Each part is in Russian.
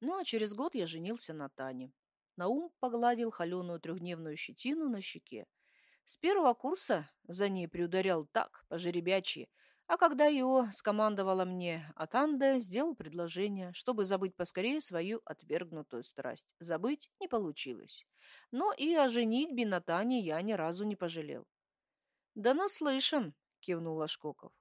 Ну а через год я женился на Тане. Наум погладил холеную трехдневную щетину на щеке. С первого курса за ней приударял так, по жеребячьи, а когда его скомандовала мне Атанда, сделал предложение, чтобы забыть поскорее свою отвергнутую страсть. Забыть не получилось. Но и о женитьбе на Тане я ни разу не пожалел. «Да наслышан», — кивнул Лашкоков.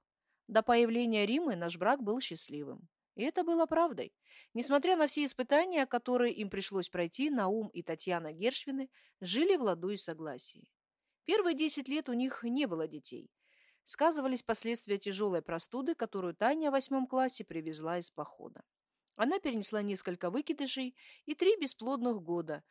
До появления Римы наш брак был счастливым. И это было правдой. Несмотря на все испытания, которые им пришлось пройти, Наум и Татьяна Гершвины жили в ладу и согласии. Первые десять лет у них не было детей сказывались последствия тяжелой простуды, которую Таня в восьмом классе привезла из похода. Она перенесла несколько выкидышей и три бесплодных года,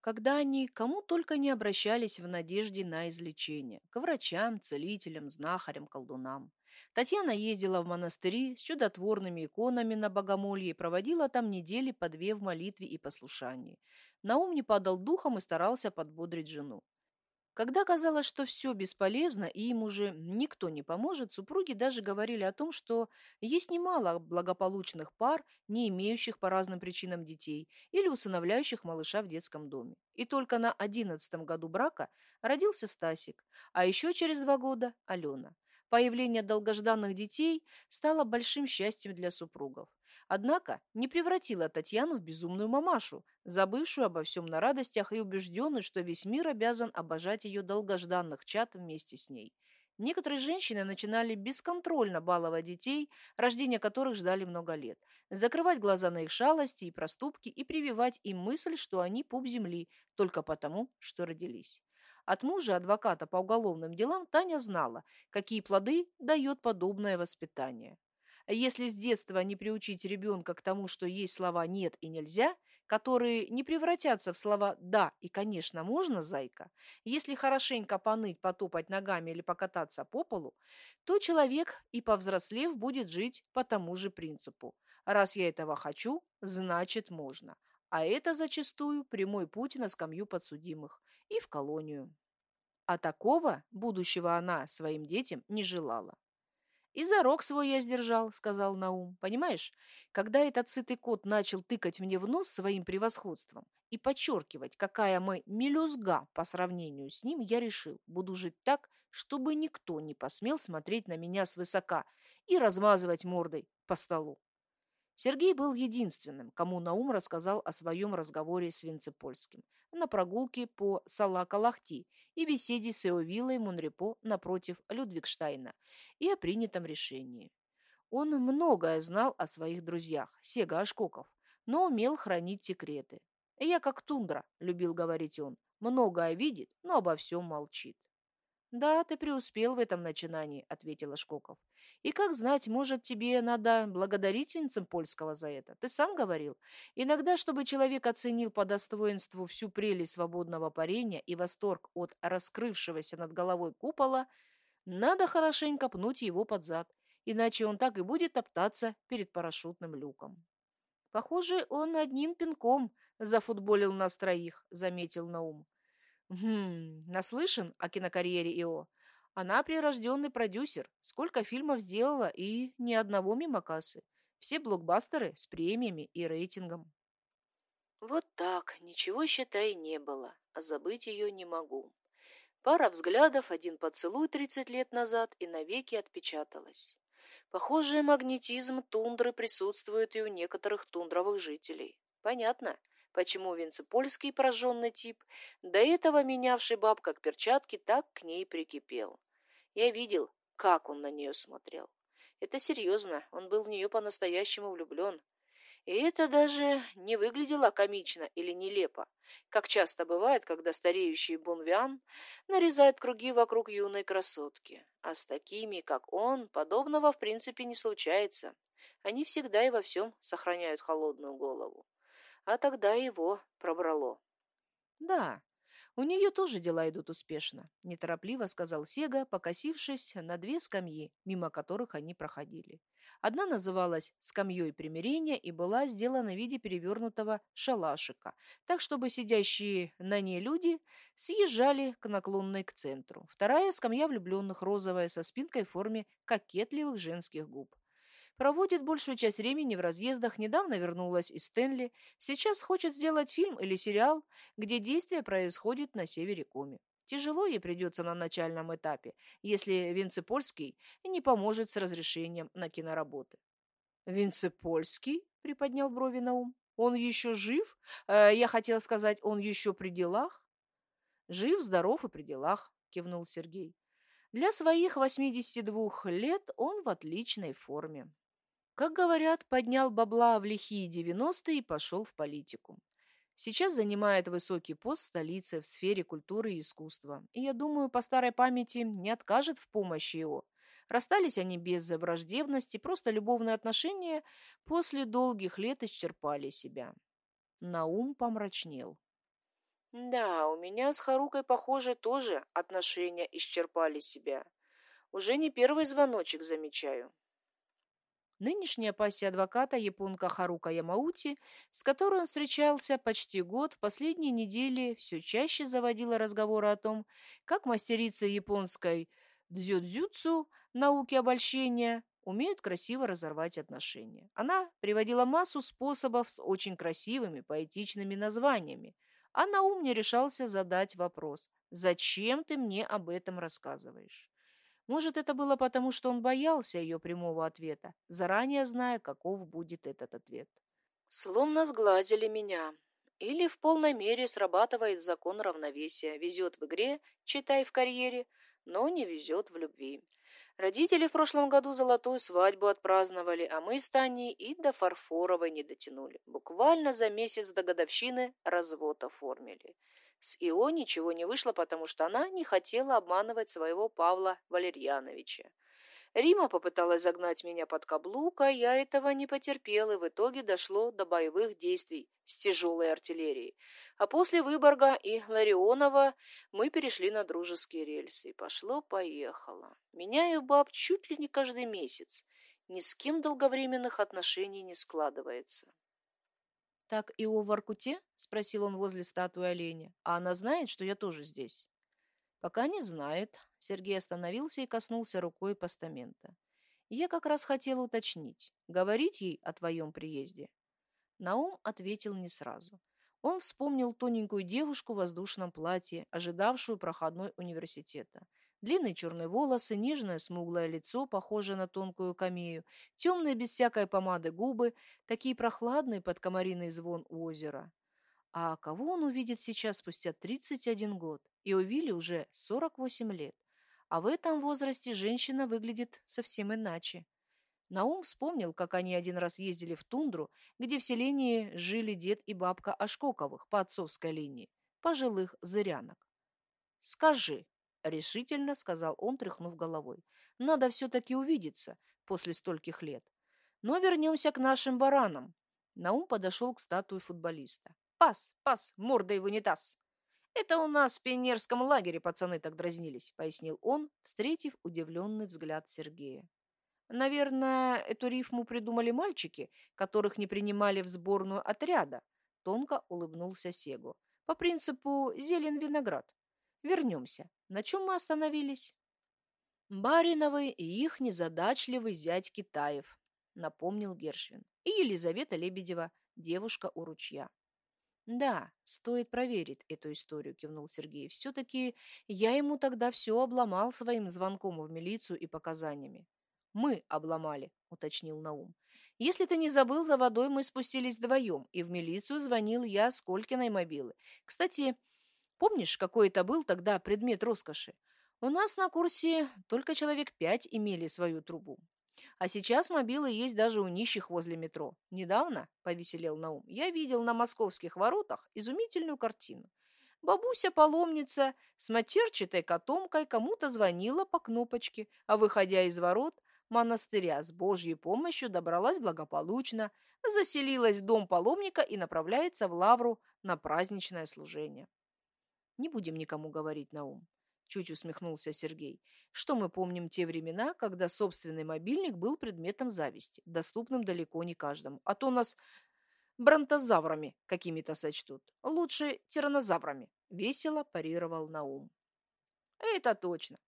когда они кому только не обращались в надежде на излечение – к врачам, целителям, знахарям, колдунам. Татьяна ездила в монастыри с чудотворными иконами на богомолье и проводила там недели по две в молитве и послушании. Наум не падал духом и старался подбодрить жену. Когда казалось, что все бесполезно и им уже никто не поможет, супруги даже говорили о том, что есть немало благополучных пар, не имеющих по разным причинам детей или усыновляющих малыша в детском доме. И только на одиннадцатом году брака родился Стасик, а еще через два года – Алена. Появление долгожданных детей стало большим счастьем для супругов. Однако не превратила Татьяну в безумную мамашу, забывшую обо всем на радостях и убежденную, что весь мир обязан обожать ее долгожданных чад вместе с ней. Некоторые женщины начинали бесконтрольно баловать детей, рождения которых ждали много лет, закрывать глаза на их шалости и проступки и прививать им мысль, что они пуп земли только потому, что родились. От мужа, адвоката по уголовным делам, Таня знала, какие плоды дает подобное воспитание. Если с детства не приучить ребенка к тому, что есть слова «нет» и «нельзя», которые не превратятся в слова «да» и «конечно можно, зайка», если хорошенько поныть, потопать ногами или покататься по полу, то человек и повзрослев будет жить по тому же принципу. Раз я этого хочу, значит можно. А это зачастую прямой путь на скамью подсудимых и в колонию. А такого будущего она своим детям не желала. «И зарок свой я сдержал», — сказал Наум. «Понимаешь, когда этот сытый кот начал тыкать мне в нос своим превосходством и подчеркивать, какая мы мелюзга по сравнению с ним, я решил, буду жить так, чтобы никто не посмел смотреть на меня свысока и размазывать мордой по столу. Сергей был единственным, кому Наум рассказал о своем разговоре с Винцепольским на прогулке по Салакалахти и беседе с Эовилой Монрепо напротив Людвигштайна и о принятом решении. Он многое знал о своих друзьях, Сега Ашкоков, но умел хранить секреты. «Я как тундра», — любил говорить он, — «многое видит, но обо всем молчит». «Да, ты преуспел в этом начинании», — ответил Ашкоков. И как знать, может, тебе надо благодарить Винцемпольского за это? Ты сам говорил. Иногда, чтобы человек оценил по достоинству всю прелесть свободного парения и восторг от раскрывшегося над головой купола, надо хорошенько пнуть его под зад, иначе он так и будет топтаться перед парашютным люком. Похоже, он одним пинком зафутболил нас троих, заметил Наум. Хм, наслышан о кинокарьере Ио. Она прирожденный продюсер. Сколько фильмов сделала и ни одного мимо кассы. Все блокбастеры с премиями и рейтингом. Вот так, ничего, считай, не было, а забыть ее не могу. Пара взглядов, один поцелуй тридцать лет назад и навеки отпечаталась. Похоже, магнетизм тундры присутствует и у некоторых тундровых жителей. Понятно, почему Винцепольский пораженный тип, до этого менявший баб как перчатки, так к ней прикипел. Я видел, как он на нее смотрел. Это серьезно, он был в нее по-настоящему влюблен. И это даже не выглядело комично или нелепо, как часто бывает, когда стареющий Бунвиан нарезает круги вокруг юной красотки. А с такими, как он, подобного в принципе не случается. Они всегда и во всем сохраняют холодную голову. А тогда его пробрало. Да, у нее тоже дела идут успешно, неторопливо сказал Сега, покосившись на две скамьи, мимо которых они проходили. Одна называлась «Скамьей примирения» и была сделана в виде перевернутого шалашика, так, чтобы сидящие на ней люди съезжали к наклонной к центру. Вторая – скамья влюбленных, розовая, со спинкой в форме кокетливых женских губ. Проводит большую часть времени в разъездах, недавно вернулась из Стэнли. Сейчас хочет сделать фильм или сериал, где действие происходит на севере Коми. Тяжело ей придется на начальном этапе, если Винцепольский не поможет с разрешением на киноработы. «Винцепольский?» – приподнял брови Наум. «Он еще жив? Э, я хотел сказать, он еще при делах?» «Жив, здоров и при делах», – кивнул Сергей. «Для своих 82 лет он в отличной форме. Как говорят, поднял бабла в лихие 90-е и пошел в политику. Сейчас занимает высокий пост в столице в сфере культуры и искусства. И я думаю, по старой памяти не откажет в помощи его. Расстались они без враждебности, просто любовные отношения после долгих лет исчерпали себя. Наум помрачнел. Да, у меня с Харукой, похоже, тоже отношения исчерпали себя. Уже не первый звоночек замечаю. Нынешняя пассия адвоката, японка Харука Ямаути, с которой он встречался почти год, в последние недели все чаще заводила разговоры о том, как мастерица японской дзюдзюцу, науки обольщения, умеют красиво разорвать отношения. Она приводила массу способов с очень красивыми поэтичными названиями, а на ум не решался задать вопрос «Зачем ты мне об этом рассказываешь?» Может, это было потому, что он боялся ее прямого ответа, заранее зная, каков будет этот ответ. Словно сглазили меня. Или в полной мере срабатывает закон равновесия. Везет в игре, читай в карьере, но не везет в любви. Родители в прошлом году золотую свадьбу отпраздновали, а мы с Таней и до фарфоровой не дотянули. Буквально за месяц до годовщины развод оформили. С Ио ничего не вышло, потому что она не хотела обманывать своего Павла Валерьяновича. Рима попыталась загнать меня под каблук, а я этого не потерпел, и в итоге дошло до боевых действий с тяжелой артиллерией. А после Выборга и Ларионова мы перешли на дружеские рельсы, и пошло-поехало. Меняю баб чуть ли не каждый месяц. Ни с кем долговременных отношений не складывается. «Так и у Воркуте?» – спросил он возле статуи оленя. «А она знает, что я тоже здесь?» «Пока не знает». Сергей остановился и коснулся рукой постамента. «Я как раз хотел уточнить. Говорить ей о твоем приезде?» Наум ответил не сразу. Он вспомнил тоненькую девушку в воздушном платье, ожидавшую проходной университета. Длинные черные волосы, нежное смуглое лицо, похожее на тонкую камею, темные без всякой помады губы, такие прохладные под комариный звон озера. А кого он увидит сейчас спустя 31 год? И у Вилли уже 48 лет. А в этом возрасте женщина выглядит совсем иначе. Наум вспомнил, как они один раз ездили в тундру, где в селении жили дед и бабка Ашкоковых по отцовской линии, пожилых зырянок. «Скажи», — решительно сказал он, тряхнув головой. «Надо все-таки увидеться после стольких лет. Но вернемся к нашим баранам». Наум подошел к статуе футболиста. «Пас, пас, мордой в унитаз!» «Это у нас в пионерском лагере пацаны так дразнились», — пояснил он, встретив удивленный взгляд Сергея. «Наверное, эту рифму придумали мальчики, которых не принимали в сборную отряда», — тонко улыбнулся Сего. «По принципу «зелен виноград». Вернемся. На чем мы остановились? Бариновы и их незадачливый зять Китаев, напомнил Гершвин. И Елизавета Лебедева, девушка у ручья. Да, стоит проверить эту историю, кивнул Сергей. Все-таки я ему тогда все обломал своим звонком в милицию и показаниями. Мы обломали, уточнил Наум. Если ты не забыл, за водой мы спустились вдвоем, и в милицию звонил я с Колькиной мобилы. Кстати, Помнишь, какой это был тогда предмет роскоши? У нас на курсе только человек пять имели свою трубу. А сейчас мобилы есть даже у нищих возле метро. Недавно, повеселел Наум, я видел на московских воротах изумительную картину. Бабуся-паломница с матерчатой котомкой кому-то звонила по кнопочке, а выходя из ворот монастыря с Божьей помощью добралась благополучно, заселилась в дом паломника и направляется в лавру на праздничное служение. Не будем никому говорить на ум. Чуть усмехнулся Сергей. Что мы помним те времена, когда собственный мобильник был предметом зависти, доступным далеко не каждому. А то нас бронтозаврами какими-то сочтут. Лучше тиранозаврами. Весело парировал Наум. Это точно.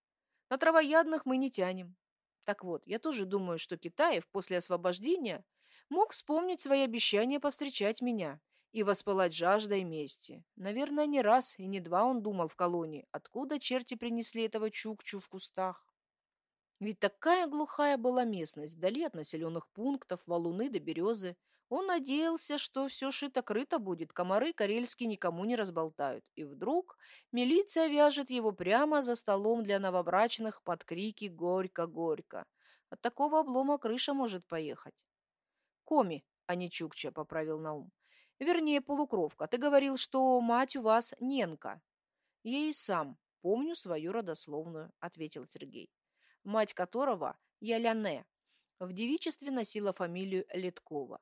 На травоядных мы не тянем. Так вот, я тоже думаю, что Китаев после освобождения мог вспомнить свои обещания повстречать меня и воспылать жаждой мести. Наверное, не раз и не два он думал в колонии, откуда черти принесли этого чукчу в кустах. Ведь такая глухая была местность, вдали от населенных пунктов, валуны до березы. Он надеялся, что все шито-крыто будет, комары карельские никому не разболтают. И вдруг милиция вяжет его прямо за столом для новобрачных под крики «Горько-горько!». От такого облома крыша может поехать. «Коми, а не Чукча», — поправил Наум. «Вернее, полукровка. Ты говорил, что мать у вас Ненка». «Я и сам помню свою родословную», — ответил Сергей мать которого Яляне в девичестве носила фамилию Леткова.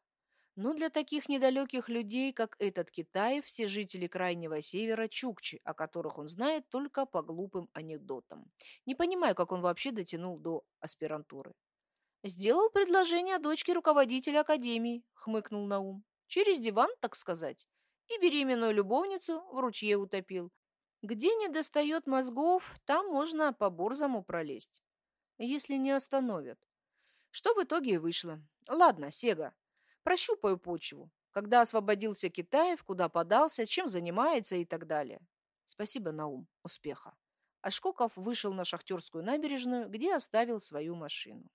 Но для таких недалеких людей, как этот Китаев, все жители Крайнего Севера – чукчи, о которых он знает только по глупым анекдотам. Не понимаю, как он вообще дотянул до аспирантуры. «Сделал предложение дочке руководителя академии», – хмыкнул Наум. «Через диван, так сказать. И беременную любовницу в ручье утопил. Где не достает мозгов, там можно по борзому пролезть если не остановят. Что в итоге и вышло. Ладно, Сега, прощупаю почву. Когда освободился Китаев, куда подался, чем занимается и так далее. Спасибо, Наум. Успеха. А Шкоков вышел на шахтерскую набережную, где оставил свою машину.